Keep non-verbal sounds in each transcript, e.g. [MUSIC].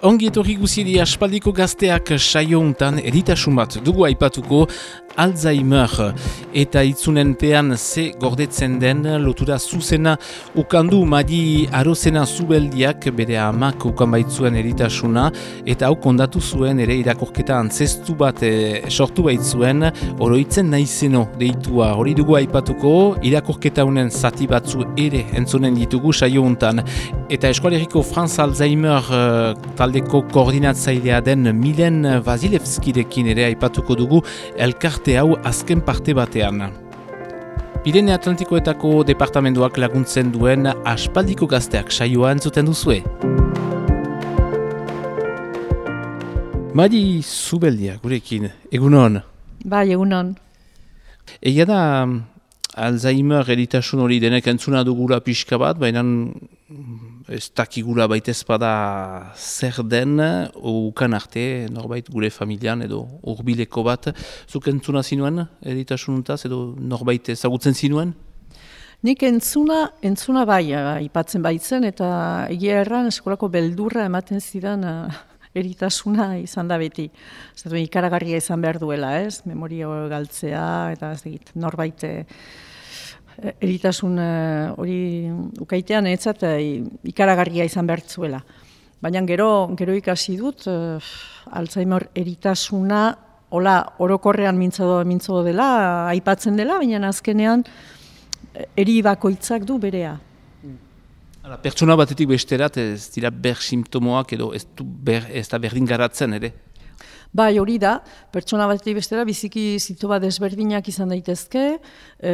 Ongi etorri guziri aspaldiko gazteak saio untan eritasun bat dugu aipatuko Alzheimer. Eta itzunen pean ze gordetzen den lotura zuzena ukandu madi arozena zubeldiak bere amak ukan baitzuen eritasuna eta hau kondatu zuen ere irakorketa antzestu bat e, sortu baitzuen oroitzen naizeno deitua. Hori dugu aipatuko irakorketa unen zati batzu ere entzunen ditugu saio untan eta eskualeriko Franz Alzheimer uh, taldeko koordinatzailea den Milen Vasilevskirekin ere aipatuko dugu elkarte hau azken parte batean. Pirene Atlantikoetako departamentoak laguntzen duen aspaldiko gazteak saioa entzuten duzue. Madi zubeldia gurekin, egunon? Bai, egunon. Egia da Alzheimer eritasun hori denek entzuna dugula pixka bat, baina ez dakigula baitez bada zer den, ukan arte, norbait gure familian edo urbileko bat, zuk entzuna zinuen eritasununtaz edo norbait ezagutzen zinuen? Nik entzuna, entzuna bai, ipatzen baitzen, eta egia erran eskolako beldurra ematen zidan uh, eritasuna izan da beti. Zatu, ikaragarria izan behar duela, ez? Memoria galtzea, eta ez digit, norbait eritasun eh, hori ukaitean etzat eh, ikaragarria izan behar zuela. Baina gero, gero ikasi dut, Alzheimer eritasuna, hola, orokorrean mintzo, mintzo dela, aipatzen dela, baina azkenean eri bakoitzak du berea. Hala, pertsona batetik besterat ez dira ber simptomoak edo ez, du ber, ez da berdin garatzen ere? Bai, hori da, pertsona bat bestera biziki zitoba desberdinak izan daitezke, e,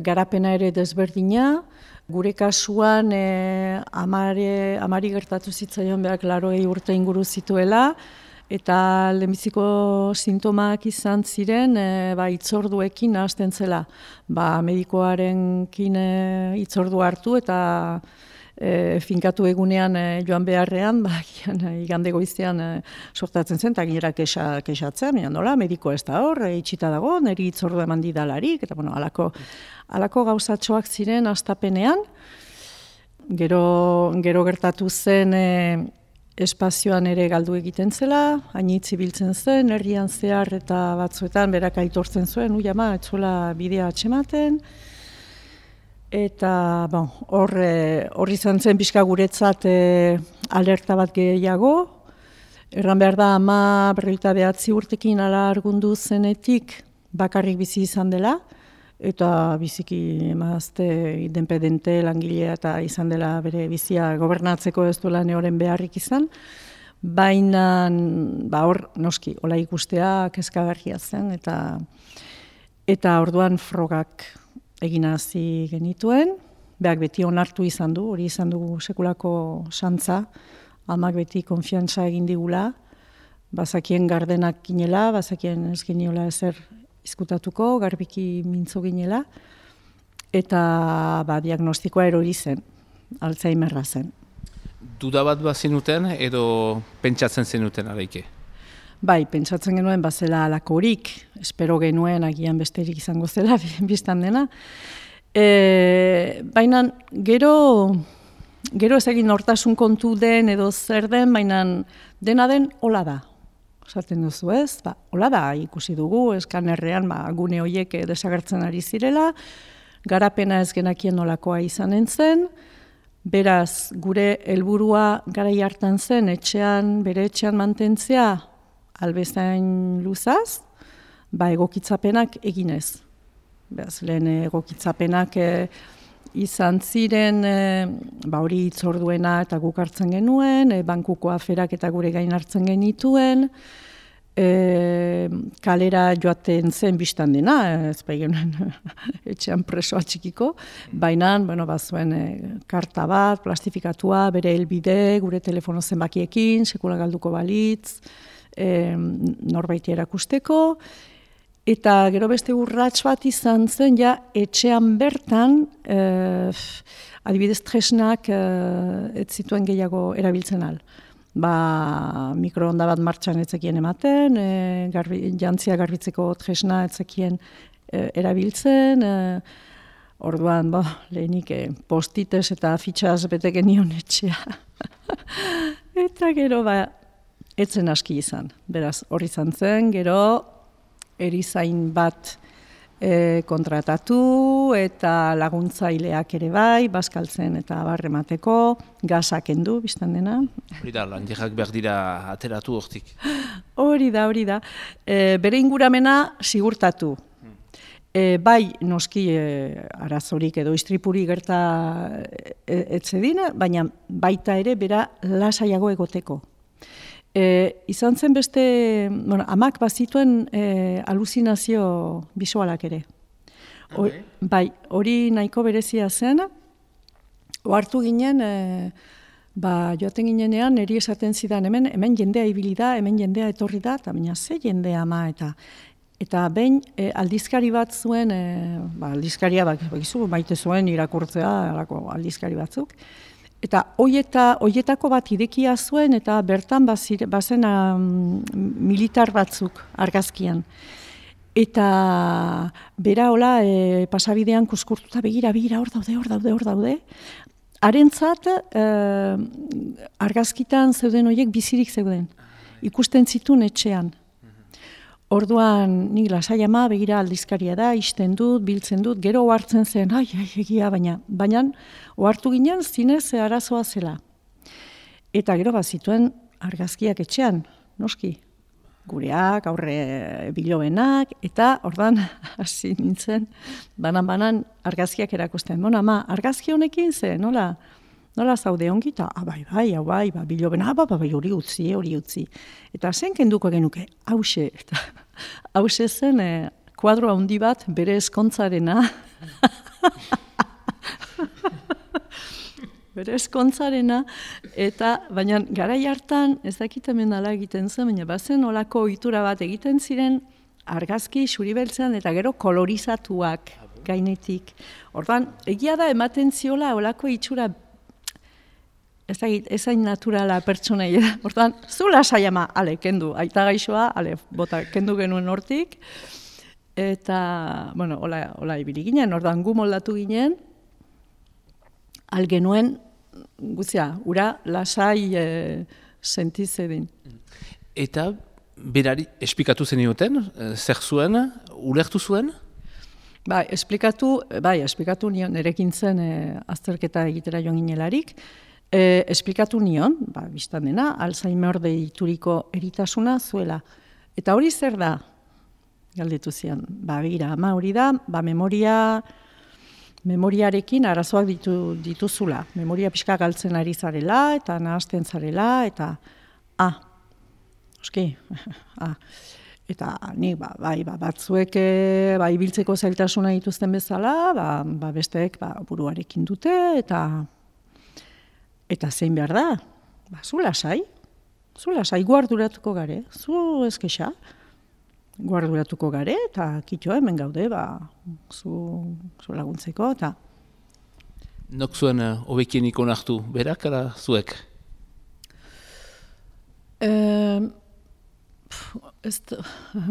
garapena ere desberdina, gure kasuan e, amare, amari gertatu zitzaion behar laro urte inguru zituela, eta lehenbiziko sintomak izan ziren e, ba, itzorduekin hasten zela. Ba, medikoaren kine itzordu hartu eta e, finkatu egunean e, joan beharrean, [LAUGHS] ba, gian, e, igande goiztean e, sortatzen zen, eta ginera kexa, kexatzen, baina nola, mediko ez da hor, e, itxita dago, niri itzordu eman didalarik, eta bueno, alako, alako gauzatxoak ziren astapenean, gero, gero gertatu zen e, espazioan ere galdu egiten zela, hainitzi biltzen zen, herrian zehar eta batzuetan berak aitortzen zuen, ui ama, etzuela bidea atxematen, Eta bon, hor izan zen pixka guretzat e, alerta bat gehiago. Erran behar da ama berreita behatzi urtekin ala argundu zenetik bakarrik bizi izan dela. Eta biziki emazte idenpedente langilea eta izan dela bere bizia gobernatzeko ez duela neoren beharrik izan. Baina ba, hor noski, hola ikustea kezkagarria zen eta, eta orduan frogak egin hasi genituen, behak beti onartu izan du, hori izan dugu sekulako santza, amak beti konfiantza egin digula, bazakien gardenak ginela, bazakien ez geniola ezer izkutatuko, garbiki mintzo ginela, eta ba, diagnostikoa erori zen, Alzheimerra zen. Duda bat zenuten edo pentsatzen zenuten araike? Bai, pentsatzen genuen bazela alakorik, espero genuen agian besterik izango zela, [LAUGHS] biztan dena. E, baina gero, gero ez egin hortasun kontu den edo zer den, baina dena den hola da. Osaten duzu ez, ba, hola da ikusi dugu, eskanerrean ba, gune horiek desagertzen ari zirela, garapena ez genakien nolakoa izan entzen, beraz gure helburua gara hartan zen, etxean, bere etxean mantentzea, albezain luzaz, ba egokitzapenak eginez. Beaz, lehen egokitzapenak e, izan ziren, e, ba hori itzorduena eta guk hartzen genuen, e, bankuko aferak eta gure gain hartzen genituen, e, kalera joaten zen biztan dena, ez bai [LAUGHS] etxean presoa txikiko, baina, bueno, bazuen e, karta bat, plastifikatua, bere helbide, gure telefono zenbakiekin, sekula galduko balitz, e, norbaiti erakusteko, eta gero beste urrats bat izan zen, ja, etxean bertan, e, adibidez tresnak e, ez zituen gehiago erabiltzen al. Ba, mikroonda bat martxan etzekien ematen, e, garbi, jantzia garbitzeko tresna etzekien e, erabiltzen, e, orduan, ba, lehenik e, postites eta fitxaz bete genion etxea. [LAUGHS] eta gero, ba, etzen aski izan. Beraz, hori izan zen, gero erizain bat e, kontratatu eta laguntzaileak ere bai, baskaltzen eta barremateko, gazak endu, biztan dena. Hori da, lan behar dira ateratu hortik. [LAUGHS] Hori da, hori da. E, bere inguramena sigurtatu. E, bai, noski e, arazorik edo istripuri gerta e, etzedina, baina baita ere bera lasaiago egoteko. E, izan zen beste, bueno, amak bazituen e, aluzinazio bisualak ere. O, bai, hori nahiko berezia zen, ohartu ginen, e, ba, joaten ginenean, niri esaten zidan, hemen, hemen jendea ibili da, hemen jendea etorri da, eta baina ze jendea ama, eta eta behin e, aldizkari bat zuen, e, ba, aldizkaria bat, bakizu, maite zuen irakurtzea, alako aldizkari batzuk, Eta hoieta, hoietako bat idekia zuen eta bertan bazir, bazen militar batzuk argazkian. Eta bera hola e, pasabidean kuskurtuta begira, begira, hor daude, hor daude, hor daude. Harentzat e, argazkitan zeuden horiek bizirik zeuden. Ikusten zituen etxean. Orduan, nik lasai ama, begira aldizkaria da, isten dut, biltzen dut, gero ohartzen zen, ai, ai, egia, baina, baina, ohartu ginen, zinez, arazoa zela. Eta gero bat zituen argazkiak etxean, noski, gureak, aurre bilobenak, eta ordan [LAUGHS] hasi nintzen, banan-banan argazkiak erakusten. Bona, ma, argazki honekin ze, nola, nola zaude ongi, eta, ah, bai, hau bai, ba, biloben, ah, bai, bai, hori utzi, hori utzi. Eta zen kenduko genuke, hause, eta [LAUGHS] hause zen, eh, kuadro handi bat, bere eskontzarena, [LAUGHS] bere eskontzarena, eta, baina, garai hartan, ez dakit hemen ala egiten zen, baina bazen olako ohitura bat egiten ziren, argazki xuribeltzean, eta gero kolorizatuak gainetik. Ordan egia da ematen ziola olako itxura ez da ezain naturala pertsonei da. Hortan, zu lasai ama, ale, kendu, aita gaixoa, ale, bota, kendu genuen hortik. Eta, bueno, hola, hola ibili ginen, ordan gu moldatu ginen, al genuen, guzia, ura lasai e, sentizedin. Eta, berari, esplikatu zen ioten, e, zer zuen, ulertu zuen? Bai, esplikatu, bai, esplikatu nion, erekin zen e, azterketa egitera joan ginelarik, E, esplikatu nion, ba, biztan dena, Alzheimer deituriko eritasuna zuela. Eta hori zer da? Galdetu zian, ba, bira, ama hori da, ba, memoria, memoriarekin arazoak ditu, dituzula. Memoria pixka galtzen ari zarela, eta nahazten zarela, eta, ah, oski, ah, [LAUGHS] eta nik, ba, bai, ba, batzuek, e, ba, ibiltzeko zailtasuna dituzten bezala, ba, ba besteek, ba, buruarekin dute, eta, Eta zein behar da? Ba, zu lasai. Zu lasai guarduratuko gare. Zu ezkesa. Guarduratuko gare eta kitxo hemen gaude, ba, zu, zu laguntzeko eta... Nok zuen uh, obekien ikon hartu, berak ala zuek? E, ez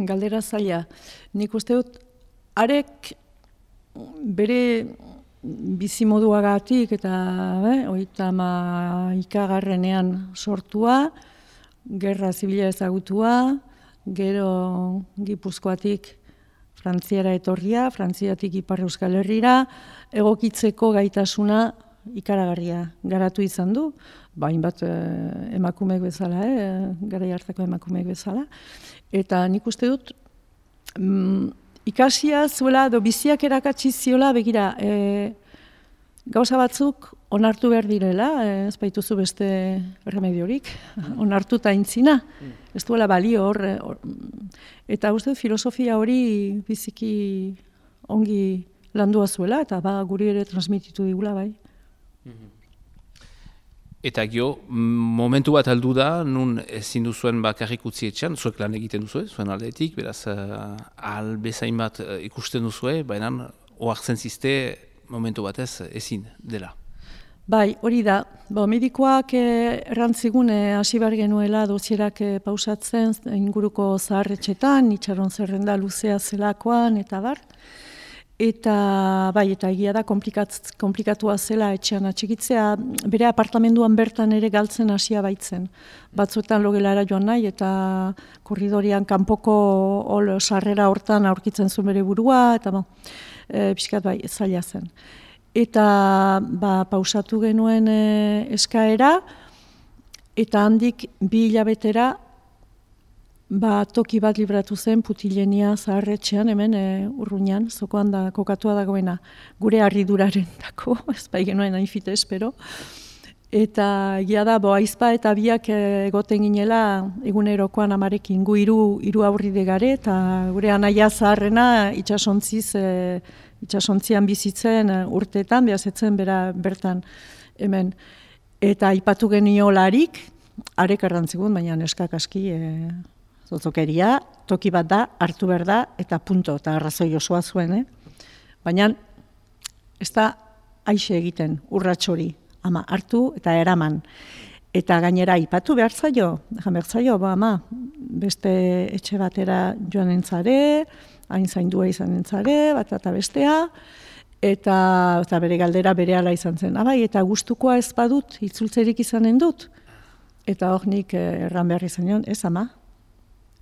galdera zaila. Nik uste dut, arek bere bizimoduagatik eta eh, oita ma ikagarrenean sortua, gerra zibila ezagutua, gero gipuzkoatik frantziara etorria, frantziatik ipar euskal herrira, egokitzeko gaitasuna ikaragarria garatu izan du, bain bat eh, emakumeek bezala, eh, gara hartako emakumeek bezala, eta nik uste dut, mm, ikasia zuela, do biziak erakatsi ziola, begira, e, gauza batzuk onartu behar direla, e, ez baituzu beste remediorik, [LAUGHS] onartu eta intzina, ez duela balio hor, eta uste filosofia hori biziki ongi landua zuela, eta ba, guri ere transmititu digula bai. Eta gio, momentu bat aldu da, nun ezin duzuen bakarrik utzi etxean, zuek lan egiten duzue, zuen aldeetik, beraz, uh, ahal bezain bat uh, ikusten duzue, baina oartzen ziste momentu batez ezin dela. Bai, hori da. Bo, medikoak eh, errantzigun hasi bar genuela dozierak eh, pausatzen inguruko zaharretxetan, itxaron zerrenda luzea zelakoan, eta bar. Eta bai, eta egia da komplikatua zela etxean atxikitzea, bere apartamenduan bertan ere galtzen hasia baitzen. Batzuetan logelara joan nahi eta korridorian kanpoko ol sarrera hortan aurkitzen zuen bere burua, eta ba, e, pixkat bai, zaila zen. Eta ba, pausatu genuen e, eskaera, eta handik bi hilabetera Ba, toki bat libratu zen putilenia zaharretxean, hemen e, urruñan, zokoan da kokatua dagoena, gure harriduraren dako, [LAUGHS] ez bai genuen hain espero. Eta egia da, bo, aizpa eta biak eh, egoten ginela egunerokoan amarekin gu iru, iru aurri degare, eta gure anaia zaharrena itxasontziz, e, itxasontzian bizitzen urteetan, behazetzen bera bertan hemen. Eta ipatu genio larik, arek errantzigun, baina neskak aski, e, zotzokeria, toki bat da, hartu behar da, eta punto, eta arrazoi osoa zuen, eh? Baina, ez da aixe egiten, urratxori, ama, hartu eta eraman. Eta gainera, ipatu behar zaio, behar zaio, ba, ama, beste etxe batera joan entzare, hain zaindua izan entzare, bat eta bestea, eta, eta bere galdera bere ala izan zen. Abai, eta gustukoa ez badut, itzultzerik izanen dut. Eta hor nik eh, erran behar izan nion, ez ama,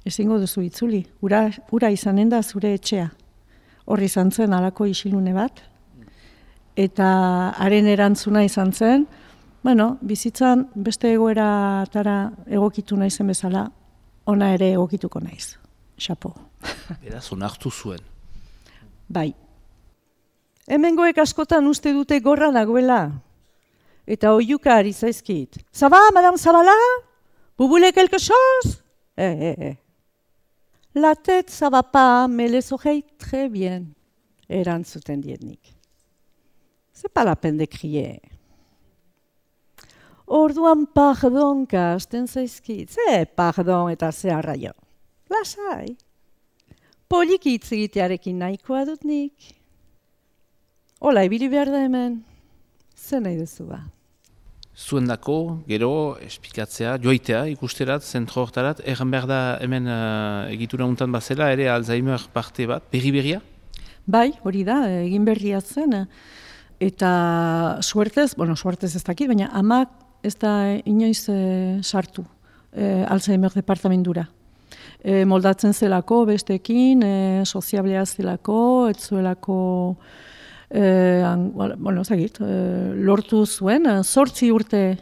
ezingo duzu itzuli, ura, ura izanen da zure etxea. Horri izan zen alako isilune bat, eta haren erantzuna izan zen, bueno, bizitzan beste egoeratara egokitu naizen bezala, ona ere egokituko naiz. Xapo. Beraz, onartu zuen. Bai. Hemengoek askotan uste dute gorra dagoela. Eta oiuka ari zaizkit. Zaba, madame Zabala? Bubule kelke soz? Eh, eh, eh. La tête, ça va pas, mais les oreilles, très bien. Erantzuten dietnik. C'est pas la peine de crier. Orduan pardonka hasten zaizkit. Ze pardon eta ze arraio. Lasai. Poliki hitz egitearekin nahikoa dut nik. Ola, ibili behar da hemen. Ze nahi duzu ba zuen dako, gero, espikatzea, joaitea ikusterat, zentro hortarat, erran behar da hemen uh, egitura untan bazela, ere Alzheimer parte bat, berri-berria? Bai, hori da, egin berria zen, eta suertez, bueno, suertez ez dakit, baina amak ez da inoiz eh, sartu eh, Alzheimer departamendura. E, moldatzen zelako bestekin, e, soziablea zelako, etzuelako eh, bueno, zagit, eh, lortu zuen, zortzi urte,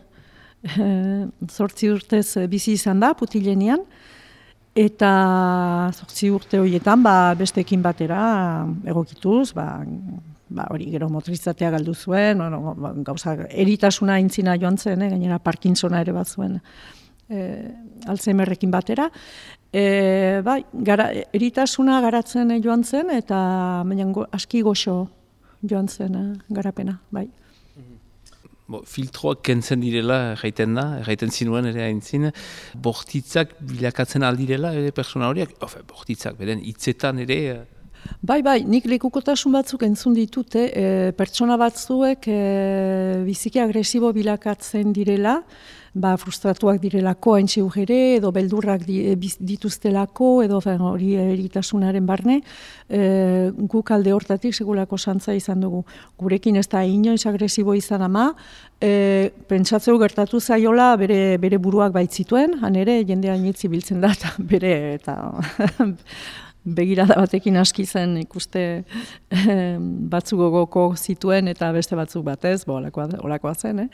eh, zortzi urtez bizi izan da, putilenian, eta zortzi urte horietan ba, bestekin batera egokituz, ba, ba, hori gero motorizatea galdu zuen, no, ba, gauza, eritasuna intzina joan zen, eh, gainera Parkinsona ere bat zuen, eh, Alzheimerrekin batera, E, bai, gara, eritasuna garatzen joan zen eta baina aski goxo joan zen eh, garapena, bai. Bo, filtroak kentzen direla, jaiten da, jaiten zinuen ere haintzin, bortitzak bilakatzen aldirela ere persona horiak, Ofe, bortitzak, beren, hitzetan ere... Eh, bai, bai, nik lekukotasun batzuk entzun ditute, e, pertsona batzuek e, biziki agresibo bilakatzen direla, ba, frustratuak direlako haintxe ugere, edo beldurrak di, dituztelako, edo hori eritasunaren barne, e, guk alde hortatik segulako santza izan dugu. Gurekin ez da inoiz agresibo izan ama, e, pentsatzeu gertatu zaiola bere, bere buruak baitzituen, han ere jende hainitzi biltzen da, eta bere, eta [LAUGHS] begirada batekin aski zen ikuste eh, batzuk gogoko zituen eta beste batzuk batez, bo, olakoa, zen, eh?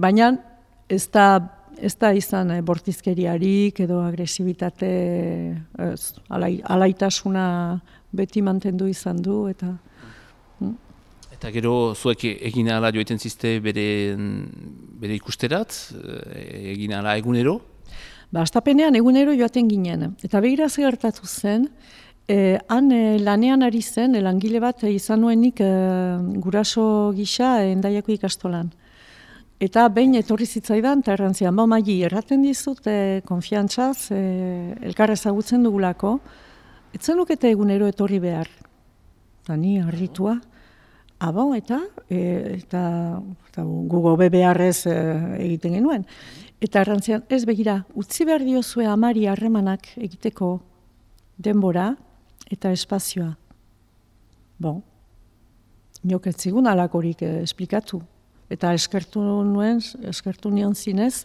Baina ez da, ez da izan eh, bortizkeriarik edo agresibitate, ez, alai, alaitasuna beti mantendu izan du, eta... Mm. Eta gero zuek egin ala joiten ziste bere, bere ikusterat, eh, egin ala egunero? Ba, astapenean egunero joaten ginen. Eta begira gertatu zen, eh, han eh, lanean ari zen, langile bat izan nuenik eh, guraso gisa endaiako ikastolan. Eta behin etorri zitzaidan, eta errantzian, ba, maili, erraten dizut, e, konfiantzaz, e, elkar ezagutzen dugulako, etzen lukete egunero etorri behar. Eta ni, harritua, abo, eta, e, eta, eta gugo be beharrez e, egiten genuen. Eta errantzian, ez begira, utzi behar diozue amari harremanak egiteko denbora eta espazioa. Bon, inoketzigun alakorik eh, esplikatu. Eta eskertu nuen, eskertu nion zinez,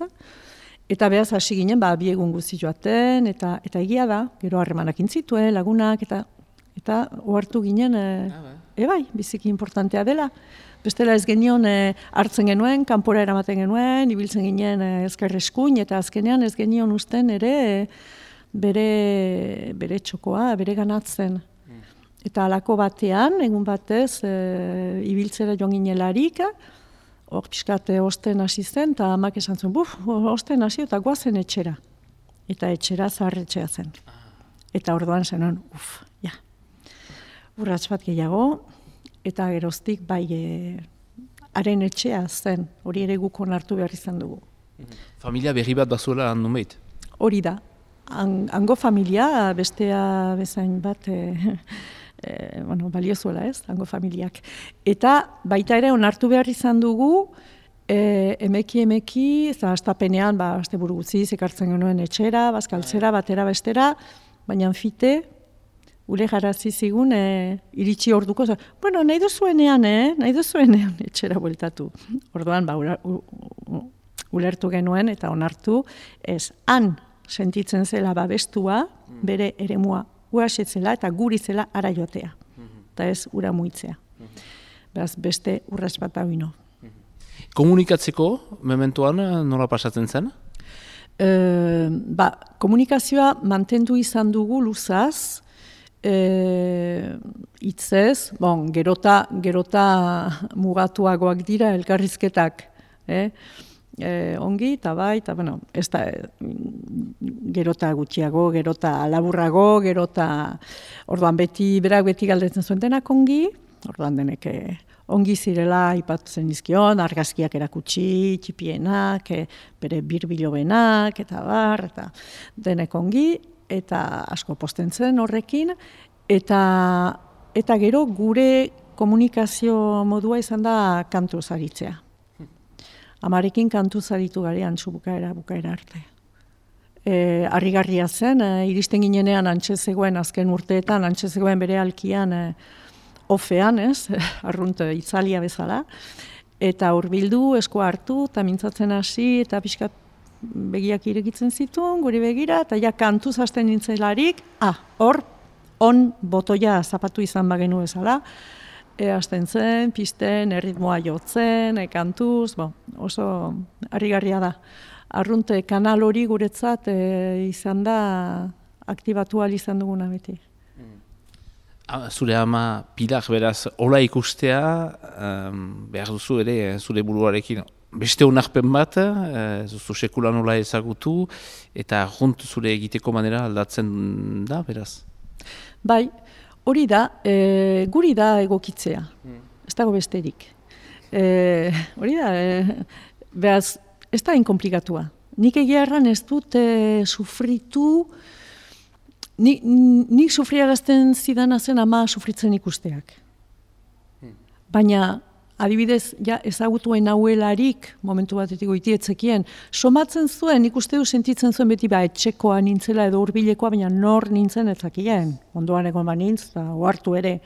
eta behaz hasi ginen, ba, biegun guzti joaten, eta, eta egia da, gero harremanak intzituen, lagunak, eta eta ohartu ginen, e, e bai, biziki importantea dela. Bestela ez genion e, hartzen genuen, kanpora eramaten genuen, ibiltzen ginen e, ezkerreskuin, eta azkenean ez genion usten ere e, bere, bere txokoa, bere ganatzen. Eta alako batean, egun batez, e, ibiltzera joan ginelarik, hor pixkate osten hasi zen, eta amak esan zuen, buf, osten hasi eta guazen etxera. Eta etxera zaharretxea zen. Ah. Eta orduan zen, uf, ja. Urratz bat gehiago, eta geroztik bai e, haren etxea zen, hori ere guk onartu behar izan dugu. Mhm. Familia berri bat bazuela handu meit? Hori da. Hango familia, bestea bezain bat, e, e, bueno, baliozuela ez, hango familiak. Eta baita ere onartu behar izan dugu, e, emeki emeki, eta astapenean, ba, aste buru gutzi, zekartzen genuen etxera, bazkaltzera, batera bestera, baina fite, ule jarazi zigun, e, iritsi orduko, bueno, nahi duzuenean, eh? nahi duzuenean, [LAUGHS] etxera bueltatu. Orduan, ba, ulertu genuen eta onartu, ez, han sentitzen zela babestua, mm. bere eremua uasetzela eta guri zela ara jotea. Mhm. Eta ez ura muitzea. Mhm. Beraz, beste urras bat hau ino. Mhm. Komunikatzeko, mementuan, nola pasatzen zen? E, ba, komunikazioa mantendu izan dugu luzaz, e, itzez, bon, gerota, gerota mugatuagoak dira elkarrizketak. Eh? E, ongi, eta bai, eta bueno, ez da, gerota gutxiago, gerota laburrago, gerota, orduan beti, berak beti galdetzen zuen denak ongi, orduan denek eh, ongi zirela ipatzen izkion, argazkiak erakutsi, txipienak, e, bere birbilo benak, eta bar, eta denek ongi, eta asko posten zen horrekin, eta, eta gero gure komunikazio modua izan da kantu zaritzea amarekin kantu zaritu garean zu bukaera, bukaera arte. E, arrigarria zen, e, iristen ginenean antxe zegoen azken urteetan, antxe zegoen bere alkian e, ofean, ez, [LAUGHS] arrunt itzalia bezala, eta hurbildu esko hartu, eta mintzatzen hasi, eta pixkat begiak irekitzen zituen, guri begira, eta ja kantu zasten nintzelarik, ah, hor, on botoia zapatu izan bagenu bezala, e, azten zen, pisten, erritmoa jotzen, e, kantuz, bo, oso harrigarria da. Arrunte kanal hori guretzat e, izan da aktibatu izan duguna beti. Mm. Zure ama pilar beraz hola ikustea, um, behar duzu ere zure buruarekin beste honarpen bat, ez duzu sekulan hola ezagutu, eta junt zure egiteko manera aldatzen da, beraz? Bai, Hori da, e, guri da egokitzea, mm. ez dago besterik. E, hori da, e, behaz, ez da inkomplikatua. Nik egia erran ez dut e, sufritu, nik, nik sufriarazten zidana zen ama sufritzen ikusteak. Mm. Baina adibidez, ja, ezagutuen hauelarik, momentu bat etiko etzekien, somatzen zuen, ikuste du sentitzen zuen beti ba, etxekoa nintzela edo urbilekoa, baina nor nintzen ezakien, ondoan egon banintz, da, oartu ere.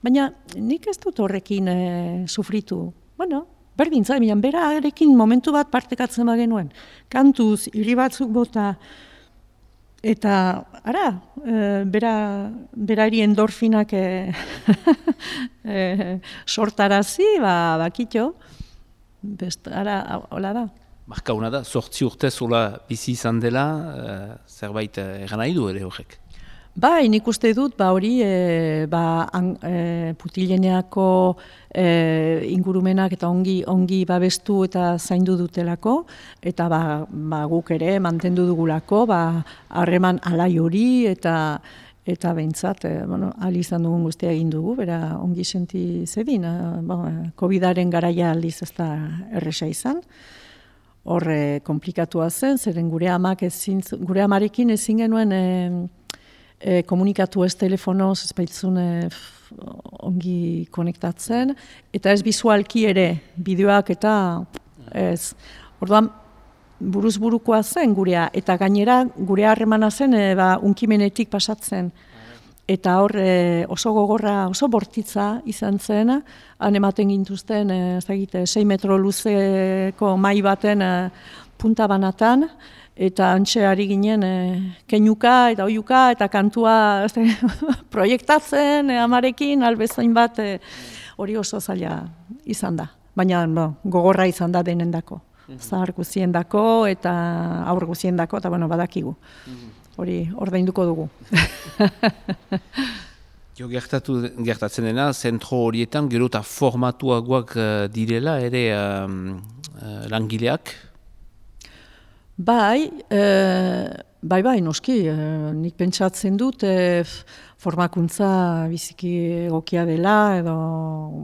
Baina nik ez dut horrekin e, sufritu. Bueno, berdin, zai, bera momentu bat partekatzen bagenuen. Kantuz, hiri batzuk bota, Eta, ara, e, bera, berari endorfinak e, [LAUGHS] e, sortarazi, ba, bakitxo, best, ara, hola da. Marka da, sortzi urtez hola bizi izan dela, e, zerbait egan nahi du ere horrek. Ba, nik uste dut, ba hori, e, ba, an, e, putileneako e, ingurumenak eta ongi ongi babestu eta zaindu dutelako, eta ba, ba, guk ere mantendu dugulako, ba, harreman alai hori eta eta behintzat, e, bueno, ali izan dugun guztia egin dugu, bera ongi senti zedin, ba, COVID-aren garaia aldiz ez da erresa izan, horre komplikatua zen, zeren gure amak ezin, gure amarekin ezin genuen, e, e, komunikatu ez telefonoz, ez baitzun e, ongi konektatzen, eta ez bizualki ere, bideoak eta ez. Orduan, buruz burukoa zen gurea, eta gainera gure harremana zen, e, ba, unkimenetik pasatzen. eta hor e, oso gogorra, oso bortitza izan zen, han ematen gintuzten, e, ez da 6 metro luzeko mai baten e, punta banatan, eta antxe ari ginen e, kenuka eta oiuka eta kantua ez, [LAUGHS] proiektatzen e, amarekin, albezain bat hori oso zaila izan da. Baina no, gogorra izan da denendako. Mhm. Zahar guziendako eta aur guziendako, eta bueno, badakigu. Mhm hori ordainduko dugu. [LAUGHS] Jo gertatu, gertatzen dena, zentro horietan gero eta formatuagoak uh, direla ere uh, langileak? Bai, uh, bai, bai, noski, uh, nik pentsatzen dut uh, formakuntza biziki egokia dela, edo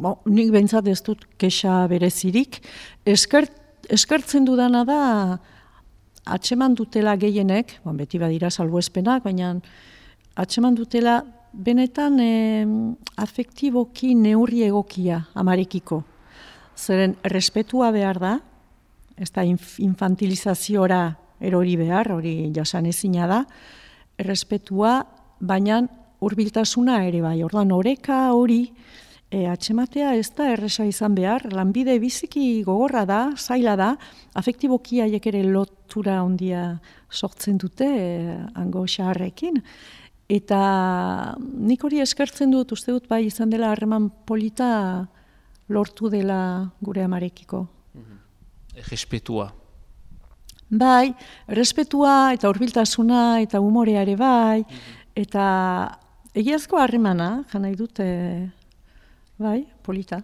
bo, nik bentsat ez dut kexa berezirik. Eskert, eskertzen dudana da, atseman dutela gehienek, bon, beti badira salbuespenak, baina atseman dutela benetan e, afektiboki neurri egokia amarekiko. Zeren respetua behar da, ez da infantilizaziora erori behar, hori jasan ezina da, respetua, baina hurbiltasuna ere bai, ordan oreka hori, E, atxematea ez da erresa izan behar, lanbide biziki gogorra da, zaila da, afektiboki haiek ere lotura ondia sortzen dute, e, ango xaharrekin. Eta nik hori eskertzen dut, uste dut bai izan dela harreman polita lortu dela gure amarekiko. Errespetua. Bai, errespetua eta urbiltasuna eta umoreare bai, mhm. eta egiazko harremana, jana dute, Bai, polita.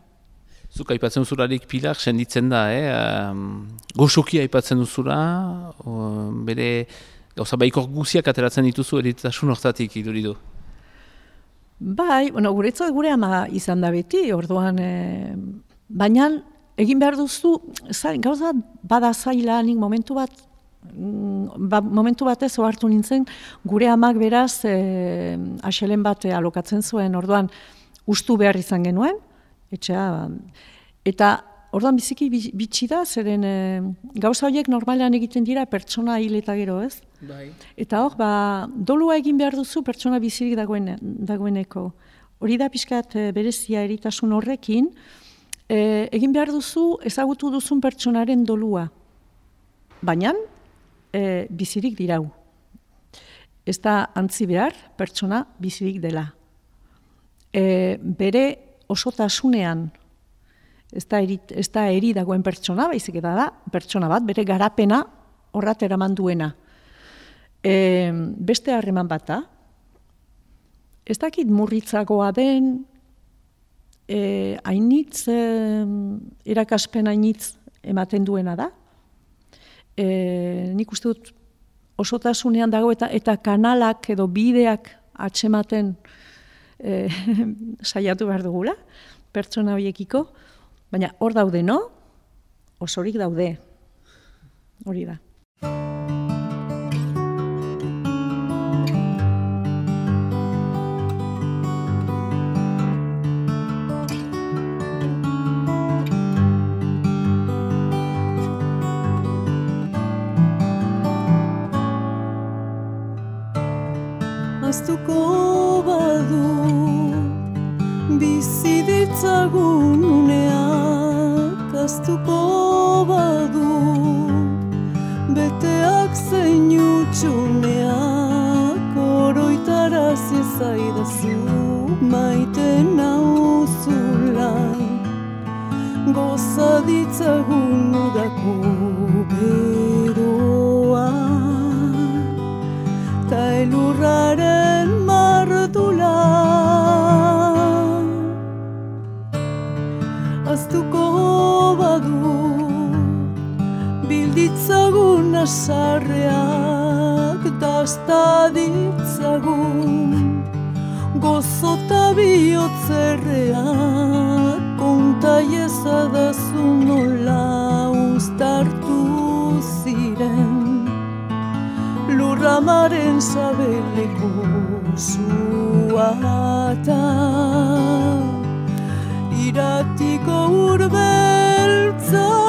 Zuk aipatzen zurarik pilar, senditzen da, eh? Um, goxoki aipatzen duzura, bere gauza baikor guziak ateratzen dituzu eritasun hortatik iduridu. Bai, bueno, guretzat gure ama izan da beti, orduan, e, baina egin behar duzu, zain, gauza bada zaila, nik momentu bat, mm, ba, momentu batez ohartu nintzen, gure amak beraz, e, aselen bat alokatzen zuen, orduan, ustu behar izan genuen, etxea, eta orduan biziki bitxi da, zeren e, gauza horiek normalean egiten dira pertsona hil eta gero, ez? Bai. Eta hor, ba, dolua egin behar duzu pertsona bizirik dagoen, dagoeneko. Hori da pixkat e, berezia eritasun horrekin, e, egin behar duzu ezagutu duzun pertsonaren dolua. Baina, e, bizirik dirau. Ez da antzi behar pertsona bizirik dela e, bere osotasunean ez da, eri, ez da eri dagoen pertsona, baizik eta da, pertsona bat, bere garapena horrat eraman duena. E, beste harreman bat da, ez dakit murritzagoa den, e, hainitz, e, erakaspen hainitz ematen duena da. E, nik uste dut osotasunean dago eta, eta kanalak edo bideak atsematen e, [LAUGHS] saiatu behar dugula, pertsona horiekiko, baina hor daude, no? Osorik daude, hori da. Maite nauzula goza ditzagun udako beroa. Ta elurraren sarreak dazta ditzagun gozota bihotzerreak konta iezadazu nola ustartu ziren lurramaren zabeleko zuata iratiko urbeltza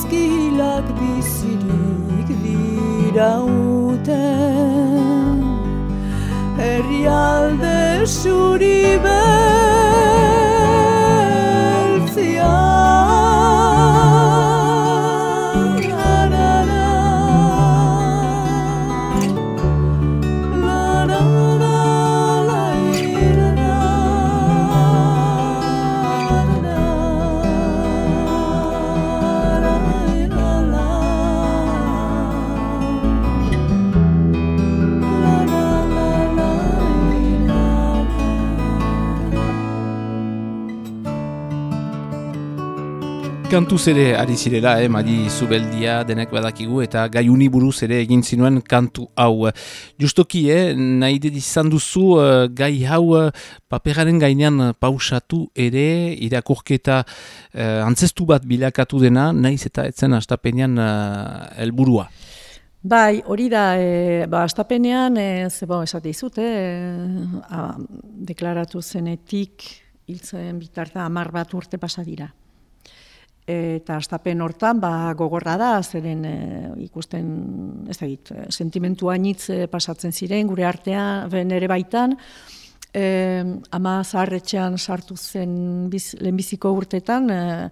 ski kantuz ere ari zirela, eh, Mari Zubeldia denek badakigu eta gai buruz ere egin zinuen kantu hau. Justoki, eh, nahi izan duzu uh, gai hau uh, paperaren gainean pausatu ere irakurketa uh, antzestu bat bilakatu dena, naiz eta etzen astapenean uh, elburua. Bai, hori da, e, ba, astapenean, e, ze, bo, esate izut, e, a, deklaratu zenetik, hiltzen bitarta, amar bat urte pasadira eta astapen hortan ba, gogorra da, zeren e, ikusten, ez da git, sentimentu hainitz e, pasatzen ziren, gure artean, ere baitan, e, ama zaharretxean sartu zen biz, lehenbiziko urtetan, e,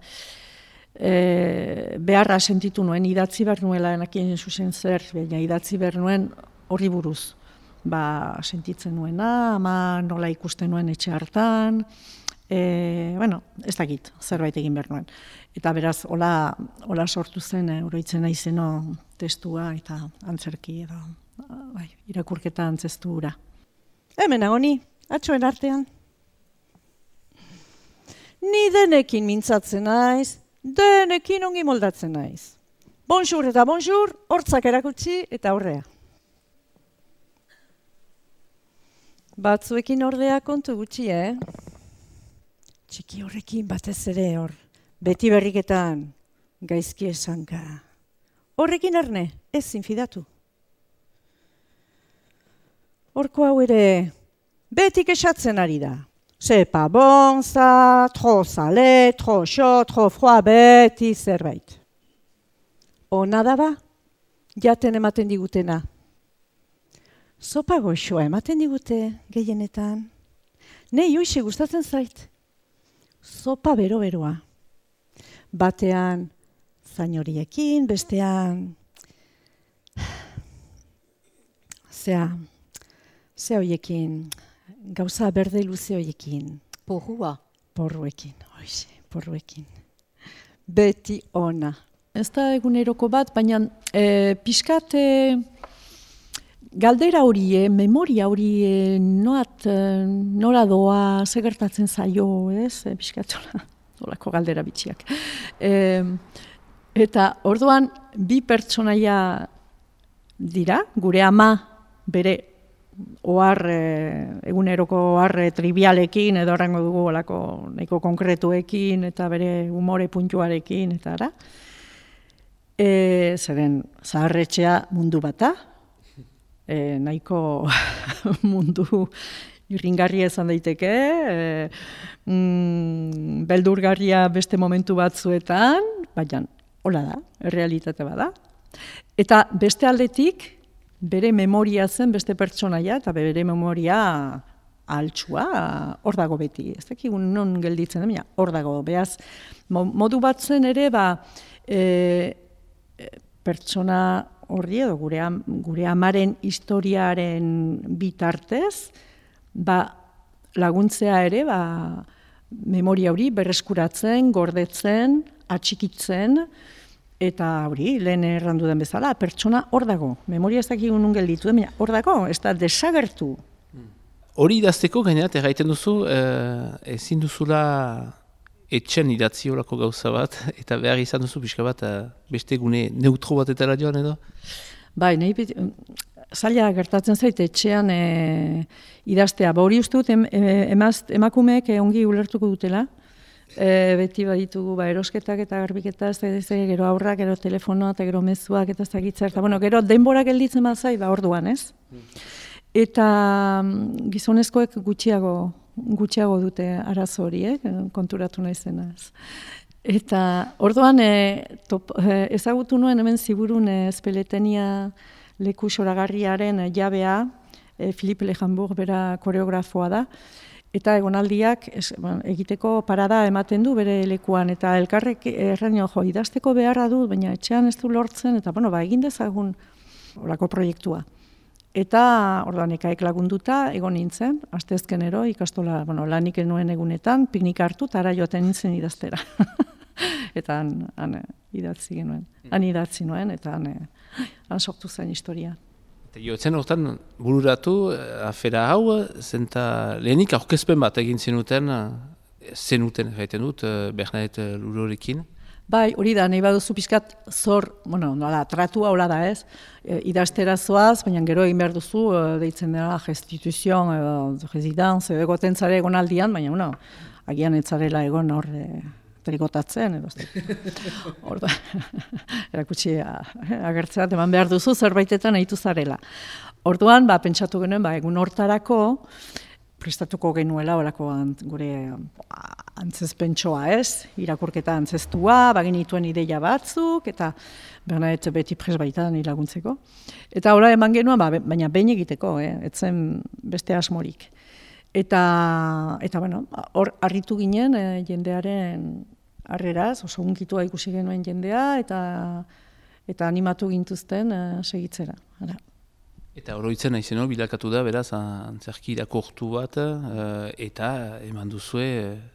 e, beharra sentitu nuen, idatzi behar nuela, enakien zuzen zer, baina idatzi behar nuen horri buruz. Ba, sentitzen nuena, ama nola ikusten nuen etxe hartan, e, bueno, ez dakit, zerbait egin behar nuen. Eta beraz, hola, hola sortu zen, e, oroitzen naizeno testua eta antzerki edo bai, irakurketa antzestu ura. Hemen agoni, atxoen artean. Ni denekin mintzatzen naiz, denekin ongi moldatzen naiz. Bonjour eta bonjour, hortzak erakutsi eta horrea. Batzuekin ordea kontu gutxi, eh? Txiki horrekin batez ere hor beti berriketan gaizki esanka. Horrekin erne, ez zinfidatu. Horko hau ere, betik esatzen ari da. Se pa bon za, tro sale, tro xo, tro froa, beti zerbait. Ona da ba, jaten ematen digutena. Sopa goxoa ematen digute gehienetan. Ne, joixe gustatzen zait. Sopa bero-beroa batean zainoriekin, bestean zea, ze hoiekin, gauza berde luze hoiekin. Porrua. Porruekin, oixe, porruekin. Beti ona. Ez da eguneroko bat, baina e, pixkat e, galdera hori, e, memoria hori e, noat, e, nora doa, segertatzen zaio, ez, e, pixkat olako galdera bitxiak. E, eta orduan bi pertsonaia dira, gure ama bere ohar e, eguneroko ohar trivialekin edo horrengo dugu olako nahiko konkretuekin eta bere umore puntuarekin eta ara. E, zeren zaharretxea mundu bata, e, nahiko [LAUGHS] mundu irringarria izan daiteke, e, mm, beldurgarria beste momentu batzuetan, baina hola da, errealitate bada. Eta beste aldetik, bere memoria zen beste pertsonaia, eta bere memoria altxua, hor dago beti, ez dakik non gelditzen da, hor dago, behaz, modu bat zen ere, ba, e, pertsona horri edo gure, gure amaren historiaren bitartez, ba, laguntzea ere, ba, memoria hori berreskuratzen, gordetzen, atxikitzen, eta hori, lehen errandu den bezala, pertsona hor dago. Memoria ez dakik unun gelditu, hor dago, ez da desagertu. Hori idazteko gaineat, erraiten duzu, eh, ezin duzula etxen idatzi horako gauza bat, [LAUGHS] eta behar izan duzu pixka bat, eh, beste gune neutro bat eta joan edo? Bai, nahi zaila gertatzen zait etxean e, idaztea. Ba hori uste dut em, emaz, emakumeek ongi ulertuko dutela. E, beti baditugu ba, erosketak eta garbiketa, ez da, gero aurrak, gero telefonoa, eta gero mezuak, eta ez eta bueno, gero denbora gelditzen bat zai, ba, orduan, ez? Eta mm, gizonezkoek gutxiago, gutxiago dute arazo horiek, konturatu nahi zena, ez? Eta orduan e, top, e, ezagutu nuen hemen ziburun e, espeletenia leku soragarriaren jabea, e, Filip Lejanburg bera koreografoa da, eta egonaldiak es, egiteko parada ematen du bere lekuan. Eta elkarrek erraino jo idazteko beharra du baina etxean ez du lortzen eta bueno ba egin dezagun horako proiektua. Eta orduan ekaek lagunduta egon nintzen asteazkenero ikastola bueno lanik enuen egunetan piknik hartu eta ara joaten nintzen idaztera. [LAUGHS] Eta han, han idatzi genuen. Han idatzi nuen eta han, han sortu zen historia Jotzen hortan bururatu eh, afera hau, zenta lehenik aurkezpen bat egin zenuten, eh, zenuten gaiten dut, eh, Bernadette Lurorekin. Bai, hori da, nahi baduzu pixkat zor, bueno, nola, tratua hola da ez, e, idaztera zoaz, baina gero egin behar duzu, deitzen dela gestituzion, e, rezidanz, egoten zare egon aldian, baina, bueno, agian etzarela egon hor, trigotatzen, edo [LAUGHS] Orda, [LAUGHS] erakutsi agertzea, eman behar duzu zerbaitetan nahitu zarela. Orduan, ba, pentsatu genuen, ba, egun hortarako, prestatuko genuela orako gure antzezpentsoa ez, irakurketa antzestua, bagin ituen ideia batzuk, eta Bernadette beti pres baita laguntzeko. Eta ora eman genuen, ba, baina behin egiteko, eh? etzen beste asmorik. Eta, eta bueno, hor harritu ginen e, jendearen harreraz, oso unkitua ikusi genuen jendea, eta eta animatu gintuzten e, segitzera. Ara. Eta oroitzen nahi zeno, bilakatu da, beraz, antzerki irakortu bat, e, eta eman duzue,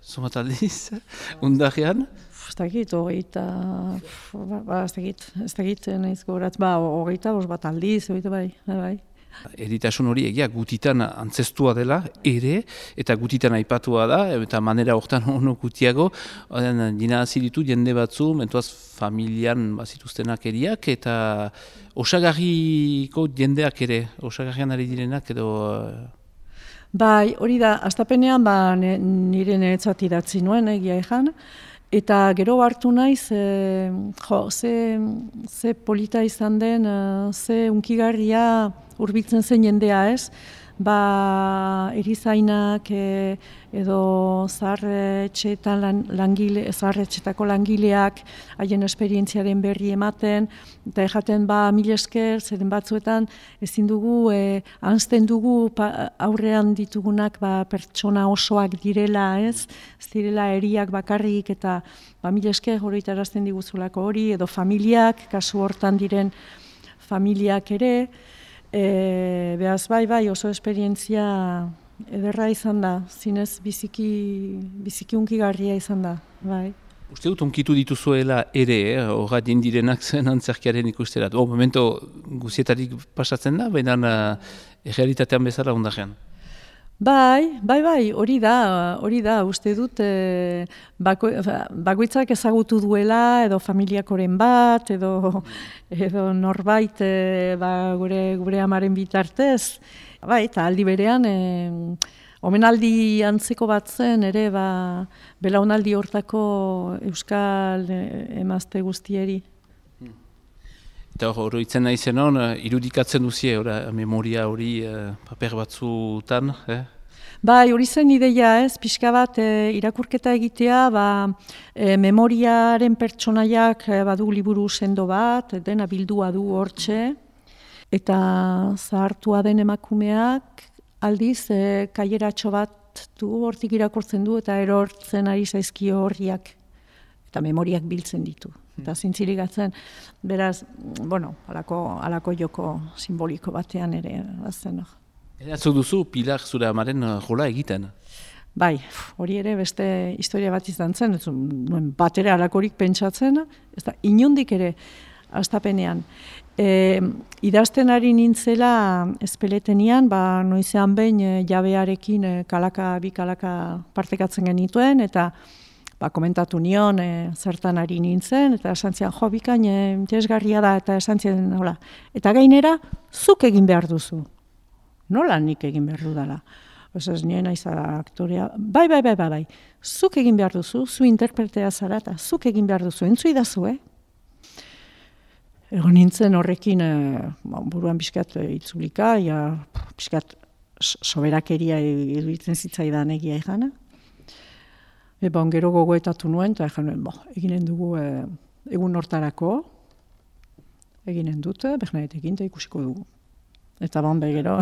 zomat aldiz, [LAUGHS] undarrean? Ez dakit, hogeita, ba, ba, ez dakit, ez dakit, nahiz gogorat, ba, hogeita, bat aldiz, hogeita bai, bai. Eritasun hori egia gutitan antzestua dela ere eta gutitan aipatua da eta manera hortan [LAUGHS] ono gutiago dina ditu jende batzu mentuaz familian bazituztenak eriak eta osagarriko jendeak ere osagarrian ari direnak edo Bai, hori da, astapenean ba, nire niretzat idatzi nuen egia ezan, Eta gero hartu naiz, e, jo, ze, ze polita izan den, e, ze unkigarria hurbiltzen zen jendea ez, ba, erizainak e, edo zarretxetan lan, langile, zarretxetako langileak haien esperientziaren berri ematen, eta ejaten ba mil esker, zeren batzuetan ezin dugu, e, anzten dugu aurrean ditugunak ba, pertsona osoak direla, ez? Ez direla eriak bakarrik eta ba mil esker hori diguzulako hori, edo familiak, kasu hortan diren familiak ere, E, behaz bai, bai, oso esperientzia ederra izan da, zinez biziki, biziki unkigarria izan da, bai. Uste dut unkitu dituzuela ere, eh? horra dindirenak zen antzerkiaren ikusterat. Oh, momento guzietarik pasatzen da, baina uh, realitatean bezala ondarean. Bai, bai, bai, hori da, hori da, uste dut, e, bako, bakoitzak ezagutu duela, edo familiakoren bat, edo, [LAUGHS] edo norbait e, ba, gure, gure amaren bitartez. Bai, eta aldi berean, e, omenaldi antzeko bat zen, ere, ba, belaunaldi hortako euskal emazte guztieri. Eta hori itzen nahi zen hon, irudikatzen duzie, ora, memoria hori uh, paper batzutan, eh? Bai, hori zen ideia ez, pixka bat e, irakurketa egitea, ba, e, memoriaren pertsonaiak e, badu liburu sendo bat, dena bildua du hortxe, eta zahartua den emakumeak aldiz e, kaieratxo bat du hortik irakurtzen du eta erortzen ari zaizkio horriak, eta memoriak biltzen ditu eta zintzirik atzen, beraz, bueno, alako, alako joko simboliko batean ere, azten. Eratzuk duzu, Pilar zure amaren uh, jola egiten? Bai, hori ere beste historia bat izan zen, ez nuen batera alakorik pentsatzen, ez da, inondik ere, astapenean. E, idazten ari nintzela espeletenian, ba, noizean behin e, jabearekin e, kalaka, bi kalaka partekatzen genituen, eta ba, komentatu nion, e, zertan ari nintzen, eta esan zian, jo, bikain, e, da, eta esan zian, nola. Eta gainera, zuk egin behar duzu. Nola nik egin behar dudala. Oso ez nien aizara aktorea, bai, bai, bai, bai, bai, zuk egin behar duzu, zu interpretea zara, eta zuk egin behar duzu, entzui da zu, eh? Ego nintzen horrekin, e, buruan bizkat e, itzulika, ja, bizkat soberakeria iruditzen zitzaidan egia egana. Eba, ongero gogoetatu nuen, eta egin bo, eginen dugu e, egun hortarako, eginen dute, behna egin, eta ikusiko dugu. Eta bon, begero,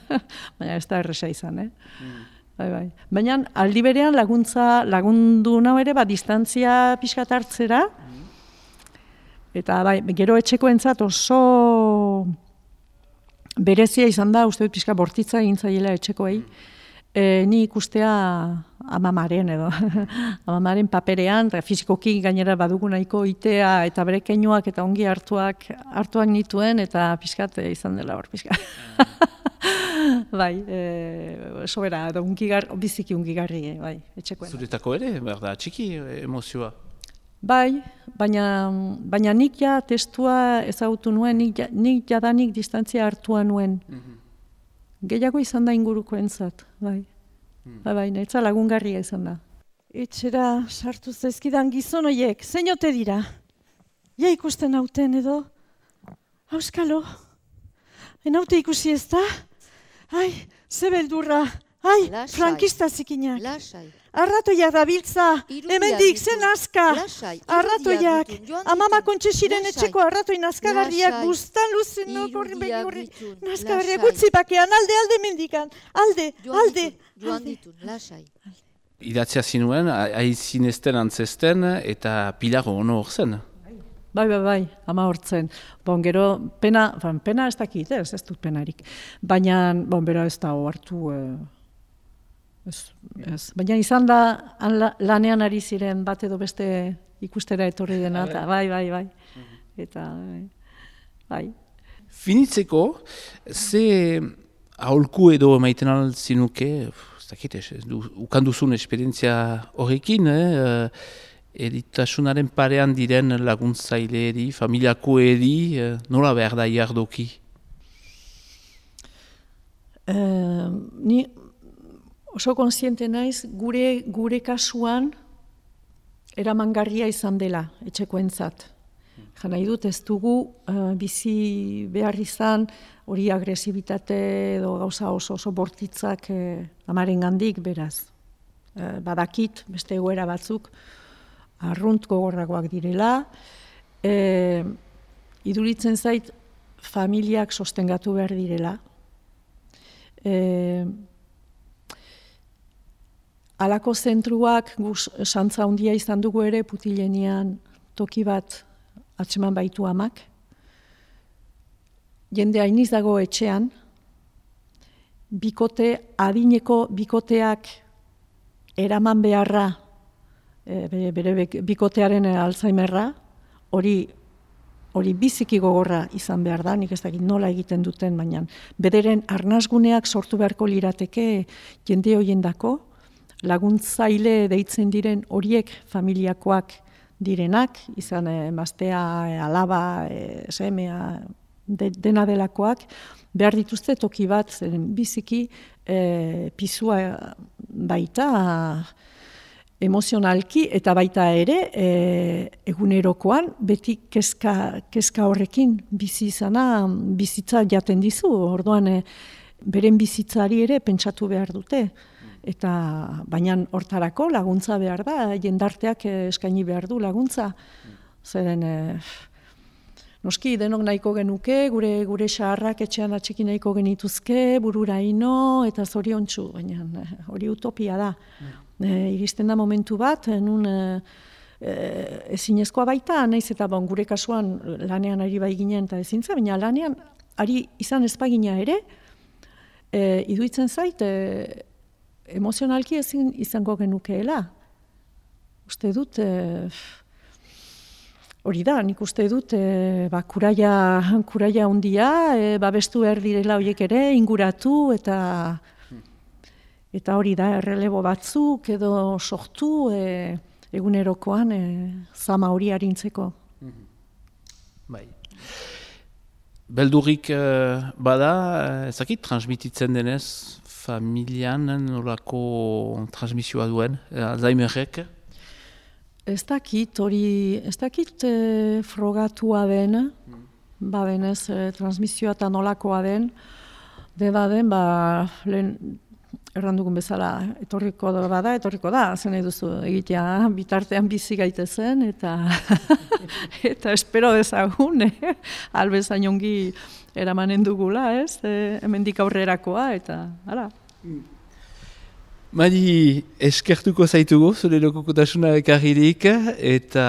[LAUGHS] baina ez da erresa izan, eh? Mm. Bai, bai. Baina aldi berean laguntza, lagundu nau ere, ba, distantzia pixkat hartzera, mm. eta bai, gero etxeko entzat oso berezia izan da, uste dut pixka bortitza egin zaiela etxekoei, e, ni ikustea amamaren edo, [LAUGHS] amamaren paperean, fizikoki gainera badugu nahiko itea eta bere keinuak eta ongi hartuak hartuak nituen eta pixkat izan dela hor pixka. [LAUGHS] bai, e, sobera, edo ungigar, biziki ungigarri, bai, etxekoen. Zuretako ere, berda, txiki emozioa? Bai, baina, baina nik ja testua ezagutu nuen, nik, ja, nik jadanik distantzia hartua nuen. Mm Gehiago izan da inguruko entzat, bai. Mm. Bai, bai, netza lagungarria izan da. Etxera sartu zaizkidan gizon horiek, zeinote dira? Ja ikusten hauten edo? Auskalo, enaute ikusi ez da? Ai, ze beldurra, ai, frankista zikinak. Lasai. Arratoiak da biltza, hemen dik zen aska. Arratoiak, amama kontxe ziren etxeko arratoi nazkagarriak guztan luzen no gorri behin gorri. Nazkagarriak gutzi bakean, alde, alde mendikan, alde, alde. Joan ditun, lasai. Idatzea zinuen, aizin antzesten eta pilago ono hor zen. Bai, bai, bai, ama hortzen. Bon, gero, pena, pena ez dakit, ez, ez dut penarik. Baina, bon, bera ez da hartu... Eh, Ez, ez. Baina izan da lanean ari ziren bat edo beste ikustera etorri dena, eta bai, bai, bai. Mhm. Eta, bai. bai. Finitzeko, ze aholku edo maiten alzinuke, ez dakit, ez du, ukanduzun esperientzia horrekin, eh, editasunaren parean diren laguntzaileeri, familiakoeri, eh, nola behar da iardoki? Uh, ni oso konsiente naiz gure gure kasuan eramangarria izan dela etxekoentzat. Ja nahi dut ez dugu uh, bizi behar izan hori agresibitate edo gauza oso oso bortitzak uh, amaren gandik beraz. Uh, badakit beste egoera batzuk arrunt gogorragoak direla. Uh, iduritzen zait familiak sostengatu behar direla. Uh, Alako zentruak guz santza handia izan dugu ere putilenian toki bat atseman baitu amak. Jende hainiz dago etxean, bikote, adineko bikoteak eraman beharra, e, bere bikotearen alzheimerra, hori hori biziki gogorra izan behar da, nik ez dakit nola egiten duten, baina bederen arnazguneak sortu beharko lirateke jende hoiendako, laguntzaile deitzen diren horiek familiakoak direnak, izan emaztea, eh, alaba, e, semea, dena delakoak, behar dituzte toki bat zen biziki e, pisua baita emozionalki eta baita ere e, egunerokoan beti kezka, kezka horrekin bizi izana bizitza jaten dizu, orduan e, beren bizitzari ere pentsatu behar dute eta baina hortarako laguntza behar da, jendarteak eskaini behar du laguntza. Zeren, e, noski denok nahiko genuke, gure gure xaharrak etxean atxiki nahiko genituzke, burura ino, eta zorion txu, baina eh, hori utopia da. E, iristen da momentu bat, nun e, ezinezkoa baita, naiz eta bon, gure kasuan lanean ari bai ginen eta ezintza, baina lanean ari izan ezpagina ere, e, iduitzen zait, e, emozionalki ezin izango genukeela. Uste dut, e, hori da, nik uste dut, e, ba, kuraia, kuraia undia, e, babestu behar direla horiek ere, inguratu, eta eta hori da, errelebo batzuk, edo sortu, e, egunerokoan e, zama hori harintzeko. Mhm. Bai. Beldurik bada, ezakit, transmititzen denez, familian nolako transmisioa duen, Alzheimerrek? Ez dakit, hori, ez dakit e, frogatua den, mm. ba denez, e, transmisioa eta nolakoa den, de baden, ba, lehen, errandugun bezala, etorriko da bada, etorriko da, zen duzu egitea, bitartean bizi gaitezen, eta [LAUGHS] eta espero dezagun, eh? albezain ongi eramanen dugula, ez? E, hemendik aurrerakoa, eta, hala. Mm. Madi, eskertuko zaitugu, zure lokokotasuna ekarririk, eta,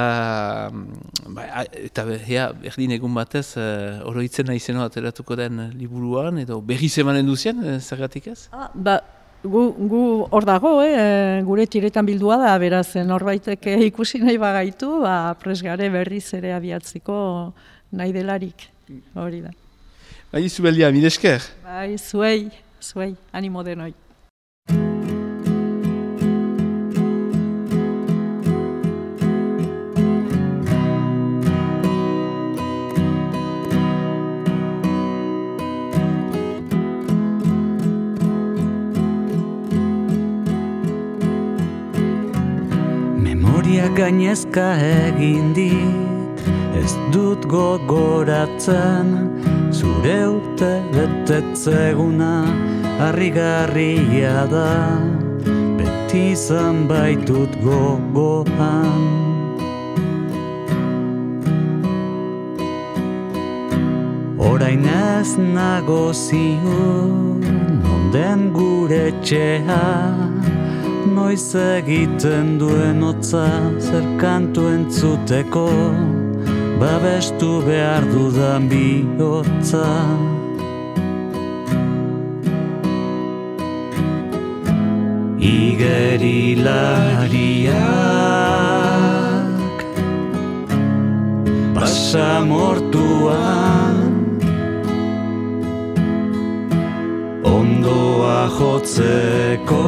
mm, ba, eta hea, berdin egun batez, uh, oroitzen nahi zeno ateratuko den liburuan, edo berri zemanen duzien, uh, zergatik ez? Ah, ba, gu, gu hor dago, eh, gure tiretan bildua da, beraz, norbaitek ikusi nahi bagaitu, ba, presgare berriz ere abiatziko nahi delarik, hori da. Bai, zubeldia, mire esker? Bai, zuei, zuei, animo denoi. Gainezka egin dit. Ez dut gogoratzen Zure urte betetzeguna Harrigarria da. Beti zan baitut gogoan. Orain ez nago ziur Nonden gure txea noiz egiten duen otza zer kantu entzuteko babestu behar dudan bihotza Igerilariak Basa mortuan Ondoa jotzeko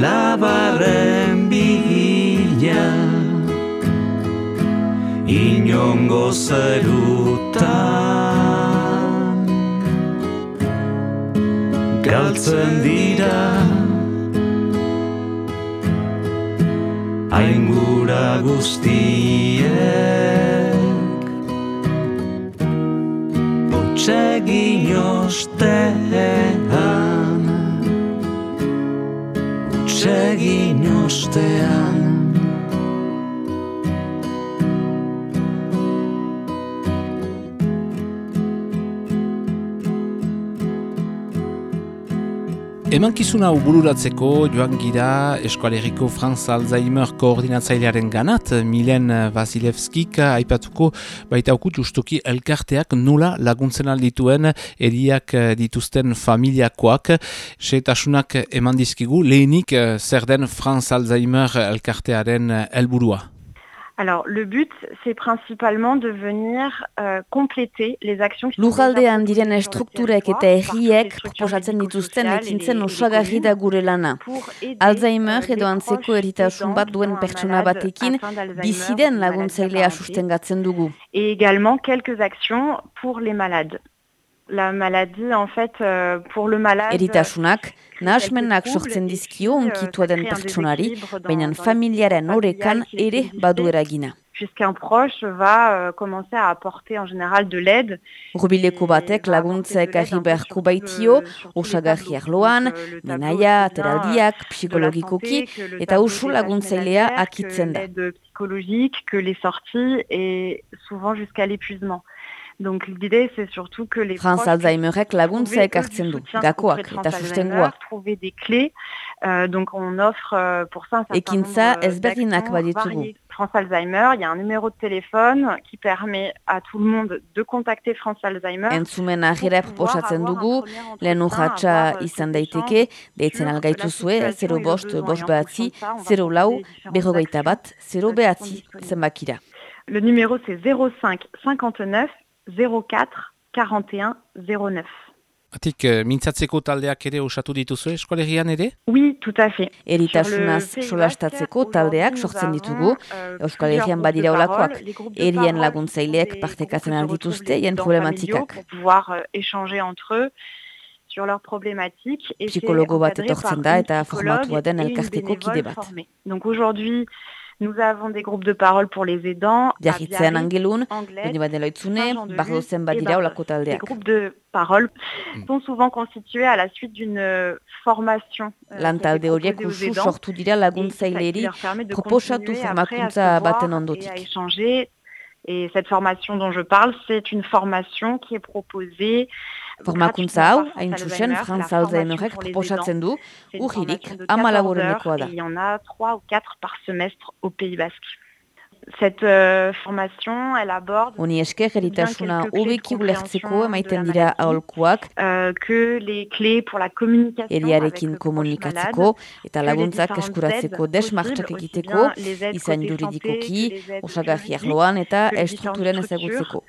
labarren bila inongo zerutan. Galtzen dira. Aingura guztiek. Utsegin ostean egin ostean Eman kizuna bururatzeko joan gira eskualeriko Franz Alzheimer koordinatzailearen ganat, Milen Vasilevskik aipatuko baita okut justuki elkarteak nula laguntzen aldituen eriak dituzten familiakoak. Seetasunak eman dizkigu, lehenik zer den Franz Alzheimer elkartearen helburua. Alors, le but, c'est principalement de venir euh, compléter les actions qui Lujaldean diren strukturek eta erriek proposatzen dituzten ekintzen osagarri da gure lana. Alzheimer edo antzeko eritasun bat duen pertsona batekin biziden laguntzailea sustengatzen dugu. Et également quelques actions pour les malades la maladie en fait euh, pour le malade Eritasunak nahasmenak sortzen dizkio onkitua den pertsonari, baina familiaren orekan ere badu eragina. Puisqu'un proche va euh, commencer à apporter en général de l'aide. Rubileko batek laguntza ekarri beharko baitio, osagarri arloan, menaia, ateraldiak, psikologikoki, eta usu laguntzailea akitzen da. psychologique, que les sorties et souvent jusqu'à l'épuisement. Donc l'idée c'est surtout que les Franz du, gakoak eta sustengua. Trouver des clés, euh, donc on offre euh, pour ça un certain Ekintza ezberdinak baditugu. France Alzheimer, il y a un numéro de téléphone qui permet à tout le monde de contacter France Alzheimer. Entzumen ahira proposatzen dugu, lehen urratxa izan daiteke, deitzen algaituzue, 0 bost, bost behatzi, 0 lau, berrogeita bat, 0 behatzi, zenbakira. Le numéro c'est 05 59 04 41 09. Atik, mintzatzeko taldeak ere osatu dituzu eskolegian ere? Oui, tout à fait. Eritasunaz solastatzeko taldeak sortzen ditugu, euskalegian badira olakoak, erien laguntzaileek partekatzen aldituzte, jen problematikak. Pouvoir échanger entre eux, sur leurs problématiques. Psikologo bat etortzen da eta formatua den elkarteko kide bat. Donc aujourd'hui, Nous avons des groupes de parole pour les aidants. Jarritzean angelun, baina bat deloitzune, bardozen badira olako taldeak. Les groupes de parole mm. sont souvent constitués à la suite d'une euh, formation. Euh, Lantalde horiek usu sortu dira laguntzaileri proposatu formakuntza baten ondotik. Et cette formation dont je parle, c'est une formation qui est proposée Formakuntza hau, hain txusen, Franz Alzheimerrek proposatzen du, urririk, amalagorenekoa da. Il y en a 3 ou 4 par semestre au Pays Basque. Cette euh, formation, elle aborde Oni esker eritasuna hobeki ulertzeko emaiten dira aholkuak euh, que les clés pour la communication eriarekin komunikatzeko eta laguntzak eskuratzeko desmartxak egiteko izan juridikoki, osagarri arloan eta estrukturen ezagutzeko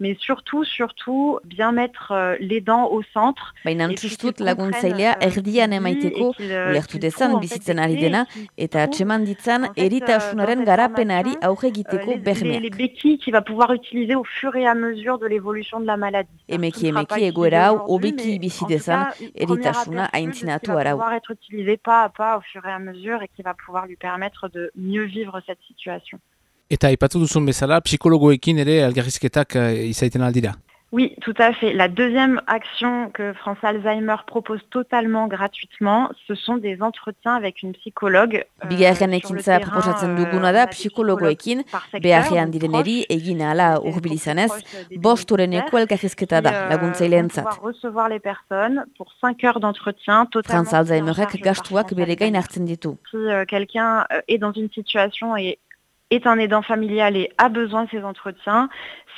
mais surtout, surtout, bien mettre euh, les dents au centre. Baina antzustut laguntzailea erdian emaiteko, ulertu dezan bizitzen ari dena, eta atseman ditzan eritasunaren garapenari auge egiteko bermeak. Les béquilles qu'il va pouvoir utiliser au fur et à mesure de l'évolution de la maladie. Emeki emeki egoera hau obeki bizi dezan eritasuna haintzinatu arau. pouvoir être utilisé pas à pas au fur et à mesure et qui va pouvoir lui permettre de mieux vivre cette situation. Eta ipatu duzun bezala, psikologoekin ere algarrizketak izaiten aldira. Oui, tout à fait. La deuxième action que France Alzheimer propose totalement gratuitement, ce sont des entretiens avec une psychologue. Euh, Bigarren ekintza proposatzen duguna da psikologoekin, beharrean direneri egin ala urbilizanez, bostureneko elkarrizketa da euh, laguntzaileentzat. recevoir les personnes pour 5 heures d'entretien totalement. France Alzheimerek gastuak bere gain hartzen ditu. Si euh, quelqu'un euh, est dans une situation et est un aidant familial et a besoin de ces entretiens,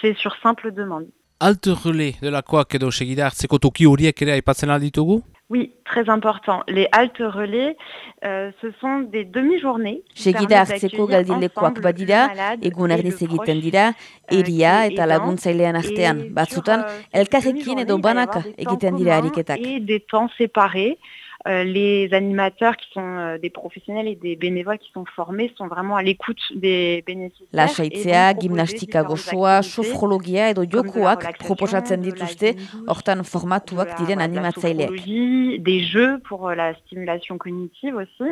c'est sur simple demande. Alt relais de la koak edo segida hartzeko toki horiek ere aipatzen alditugu? Oui, très important. Les halte relais, euh, ce sont des demi-journées. Segida hartzeko galdilekoak badira, egun erdiz egiten dira, euh, eria eta laguntzailean artean. Batzutan, euh, elkarrekin edo banaka egiten dira ariketak. Et des temps séparés. Euh, les animateurs qui sont euh, des professionnels et des bénévoles qui sont formés sont vraiment à l'écoute des bénéficiaires. Lasaitzea, gimnastika gozoa, sofrologia edo jokoak proposatzen dituzte, hortan formatuak diren animatzaileak. Des jeux pour euh, la stimulation cognitive aussi.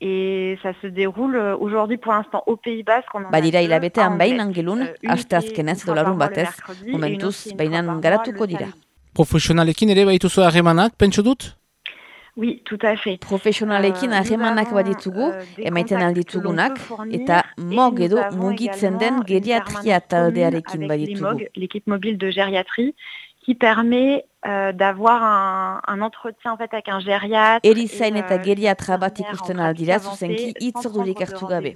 Et ça se déroule aujourd'hui pour l'instant au Pays Basque. Badira hilabetean bainan gelun, aste azkenez dolarun batez, momentuz bainan garatuko dira. Profesionalekin ere baituzu harremanak, pentsu dut? Oui, tout à fait. Profesionalekin harremanak baditugu, euh, emaiten alditugunak, eta mog edo mugitzen den geriatria taldearekin baditugu. L'équipe mobile de gériatrie, qui permet euh, d'avoir un, un entretien en fait avec un gériatre. Erizain eta euh, geriatra bat ikusten aldira, zuzenki itzordurik hartu gabe.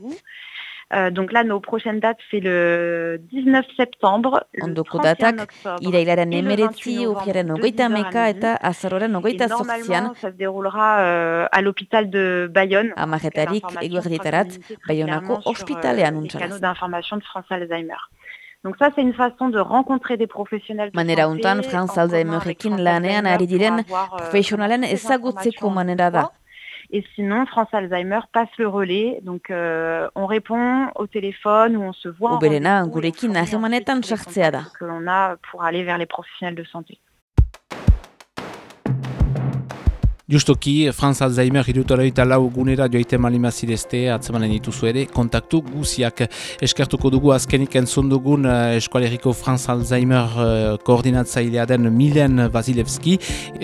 Euh, donc là, nos prochaines dates, c'est le 19 septembre, le 31 octobre. Irailaren emeretzi, opiaren ogeita meka eta azaroren ogeita sortzian. ça se déroulera euh, à l'hôpital de Bayonne. Amaretarik eguerditarat, Bayonako hospitalean untxalaz. canaux d'information de France Alzheimer. Donc ça, c'est une façon de rencontrer des professionnels de manera santé. Manera untan, France Alzheimerekin lanean ari diren euh, profesionalen ezagutzeko manera da. Et sinon, France Alzheimer passe le relais. Donc, euh, on répond au téléphone ou on se voit. Uberena, gurekin harremanetan sartzea da. Que l'on a pour aller vers les professionnels de santé. Justoki, Franz Alzheimer irutoroita lau gunera joaite malimazidezte atzemanen dituzu ere, kontaktu guziak. Eskertuko dugu azkenik entzun dugun uh, eskualeriko Franz Alzheimer uh, koordinatzailea den Milen Vasilevski.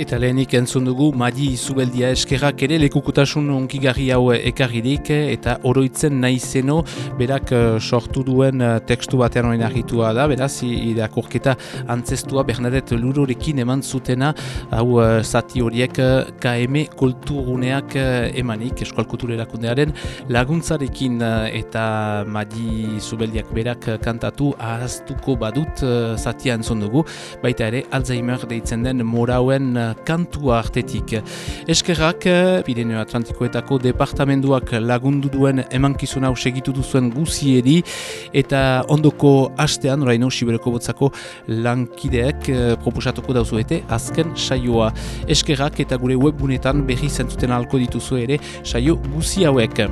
Eta lehenik entzun dugu Madi Zubeldia eskerrak ere lekukutasun onkigarri hau ekarririk eta oroitzen naizeno berak uh, sortu duen uh, tekstu batean hori nahitua da, beraz, irakurketa antzestua Bernadette Lurorekin eman zutena hau zati horiek uh, AM kulturuneak emanik, eskual kultur erakundearen laguntzarekin eta Madi Zubeldiak berak kantatu ahaztuko badut zatian zondugu, baita ere Alzheimer deitzen den morauen kantua artetik. Eskerrak, Pirineo Atlantikoetako departamenduak lagundu duen emankizun hau segitu duzuen guzieri eta ondoko hastean, oraino, Sibereko botzako lankideek eh, proposatuko dauzuete azken saioa. Eskerrak eta gure webgunetan berri zentzuten alko dituzu ere saio guzi hauek.